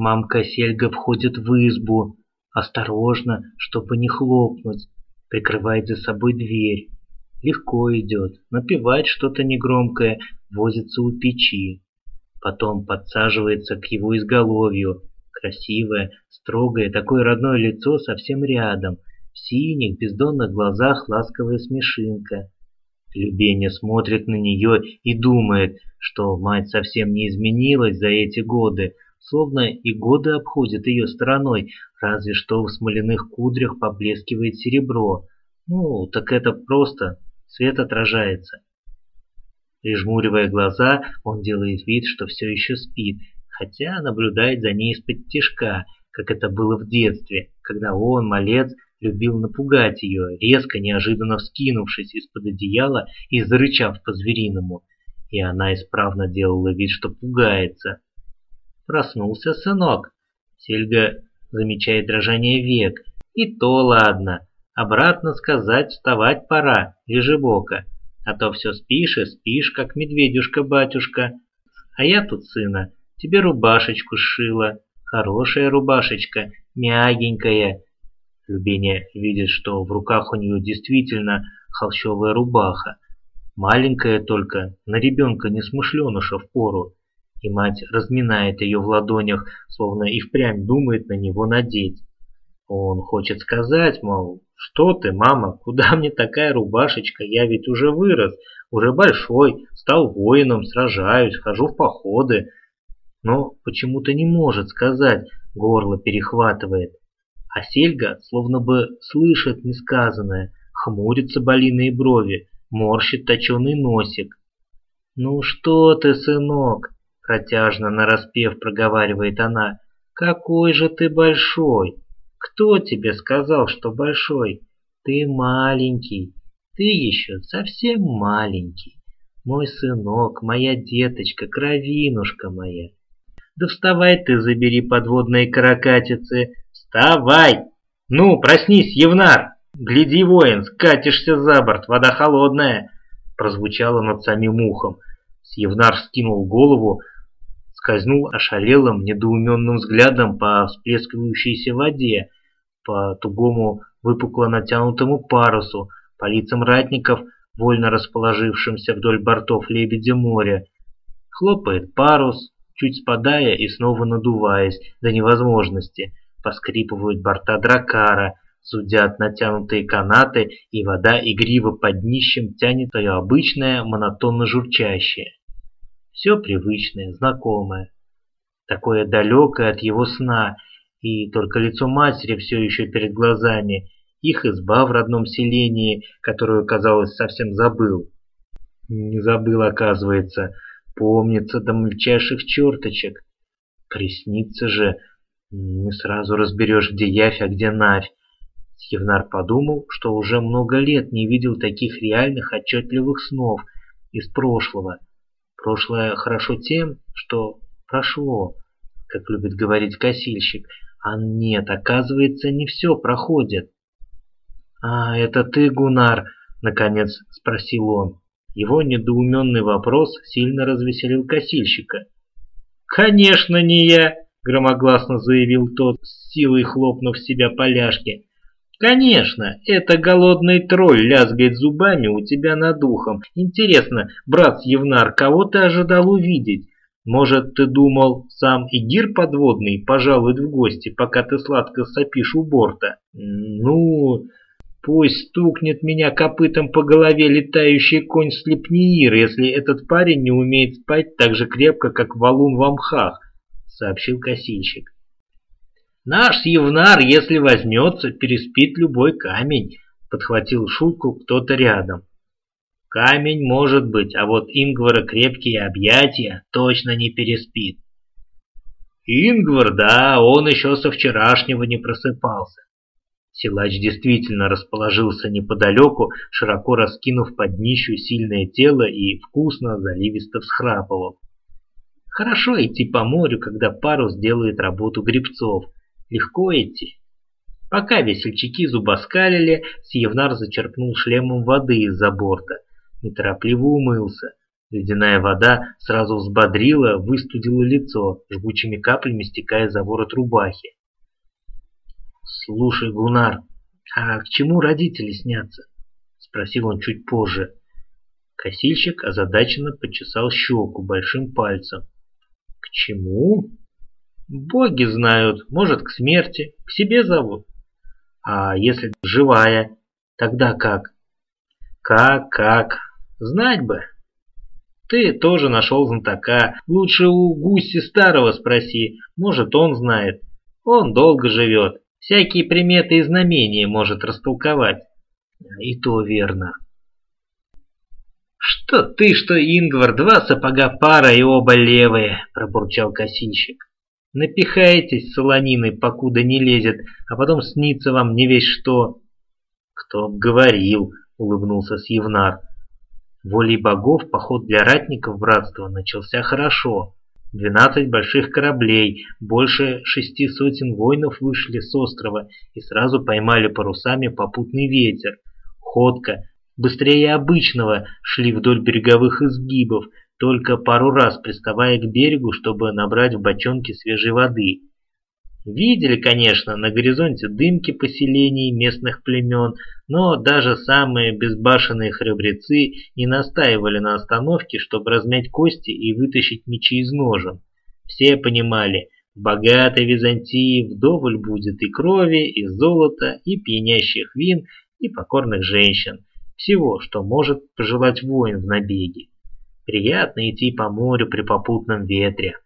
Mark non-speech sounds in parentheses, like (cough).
Мамка Сельга входит в избу, осторожно, чтобы не хлопнуть, прикрывает за собой дверь. Легко идет, напевает что-то негромкое, возится у печи. Потом подсаживается к его изголовью. Красивое, строгое, такое родное лицо совсем рядом. В синих, бездонных глазах ласковая смешинка. Любеня смотрит на нее и думает, что мать совсем не изменилась за эти годы, словно и годы обходят ее стороной, разве что в смоляных кудрях поблескивает серебро. Ну, так это просто, свет отражается. Прижмуривая глаза, он делает вид, что все еще спит, хотя наблюдает за ней из-под тишка, как это было в детстве, когда он, малец, любил напугать ее, резко, неожиданно вскинувшись из-под одеяла и зарычав по-звериному. И она исправно делала вид, что пугается. Проснулся сынок. Сельга замечает дрожание век. И то ладно. Обратно сказать, вставать пора, лежебока. А то все спишь и спишь, как медведюшка-батюшка. А я тут, сына, тебе рубашечку сшила. Хорошая рубашечка, мягенькая. Любение видит, что в руках у нее действительно холщовая рубаха. Маленькая только, на ребенка несмышленыша в пору и мать разминает ее в ладонях, словно и впрямь думает на него надеть. Он хочет сказать, мол, что ты, мама, куда (laughs) мне такая рубашечка, я ведь уже вырос, уже большой, стал воином, сражаюсь, хожу в походы. Но почему-то не может сказать, горло перехватывает. А Сельга словно бы слышит несказанное, хмурится болиные брови, морщит точеный носик. «Ну что ты, сынок?» Протяжно нараспев проговаривает она. «Какой же ты большой! Кто тебе сказал, что большой? Ты маленький, ты еще совсем маленький. Мой сынок, моя деточка, кровинушка моя. Да вставай ты, забери подводные каракатицы. Вставай! Ну, проснись, Евнар! Гляди, воин, скатишься за борт, вода холодная!» Прозвучало над самим ухом. Евнар скинул голову, скользнул ошалелым, недоуменным взглядом по всплескивающейся воде, по тугому выпукло натянутому парусу, по лицам ратников, вольно расположившимся вдоль бортов лебедя моря. Хлопает парус, чуть спадая и снова надуваясь до невозможности. Поскрипывают борта дракара, зудят натянутые канаты, и вода игриво под днищем тянет ее обычное монотонно журчащее. Все привычное, знакомое. Такое далекое от его сна, и только лицо матери все еще перед глазами, их изба в родном селении, которую, казалось, совсем забыл. Не забыл, оказывается, помнится до мельчайших черточек. Приснится же, не сразу разберешь, где явь, а где навь. Евнар подумал, что уже много лет не видел таких реальных отчетливых снов из прошлого, Прошлое хорошо тем, что прошло, как любит говорить косильщик, а нет, оказывается, не все проходит. «А, это ты, Гунар?» — наконец спросил он. Его недоуменный вопрос сильно развеселил косильщика. «Конечно, не я!» — громогласно заявил тот, с силой хлопнув себя поляшки. Конечно, это голодный тролль лязгает зубами у тебя над ухом. Интересно, брат Евнар, кого ты ожидал увидеть? Может, ты думал, сам Игир подводный пожалует в гости, пока ты сладко сопишь у борта? Ну, пусть стукнет меня копытом по голове летающий конь Слепниир, если этот парень не умеет спать так же крепко, как валун в амхах, сообщил косильщик. Наш Евнар, если возьмется, переспит любой камень, подхватил шутку кто-то рядом. Камень может быть, а вот Ингвара крепкие объятия точно не переспит. Ингвар, да, он еще со вчерашнего не просыпался. Силач действительно расположился неподалеку, широко раскинув под днищу сильное тело и вкусно заливисто всхрапывал. Хорошо идти по морю, когда парус делает работу грибцов – Легко идти. Пока весельчаки зубоскалили, Сьевнар зачерпнул шлемом воды из-за борта, неторопливо умылся, Ледяная вода сразу взбодрила, выстудила лицо, жгучими каплями стекая за ворот рубахи. «Слушай, Гунар, а к чему родители снятся?» — спросил он чуть позже. Косильщик озадаченно почесал щеку большим пальцем. «К чему?» «Боги знают, может, к смерти, к себе зовут. А если живая, тогда как?» «Как, как? Знать бы!» «Ты тоже нашел знатока. Лучше у Гуси Старого спроси, может, он знает. Он долго живет, всякие приметы и знамения может растолковать». «И то верно», «Что ты, что Ингвар, два сапога пара и оба левые!» – пробурчал косильщик. «Напихаетесь солониной, покуда не лезет, а потом снится вам не весь что!» «Кто б говорил!» – улыбнулся Сьевнар. Волей богов поход для ратников братства начался хорошо. Двенадцать больших кораблей, больше шести сотен воинов вышли с острова и сразу поймали парусами попутный ветер. Ходка, быстрее обычного шли вдоль береговых изгибов, только пару раз приставая к берегу, чтобы набрать в бочонки свежей воды. Видели, конечно, на горизонте дымки поселений местных племен, но даже самые безбашенные храбрецы не настаивали на остановке, чтобы размять кости и вытащить мечи из ножен. Все понимали, в богатой Византии вдоволь будет и крови, и золота, и пьянящих вин, и покорных женщин всего, что может пожелать воин в набеге. Приятно идти по морю при попутном ветре.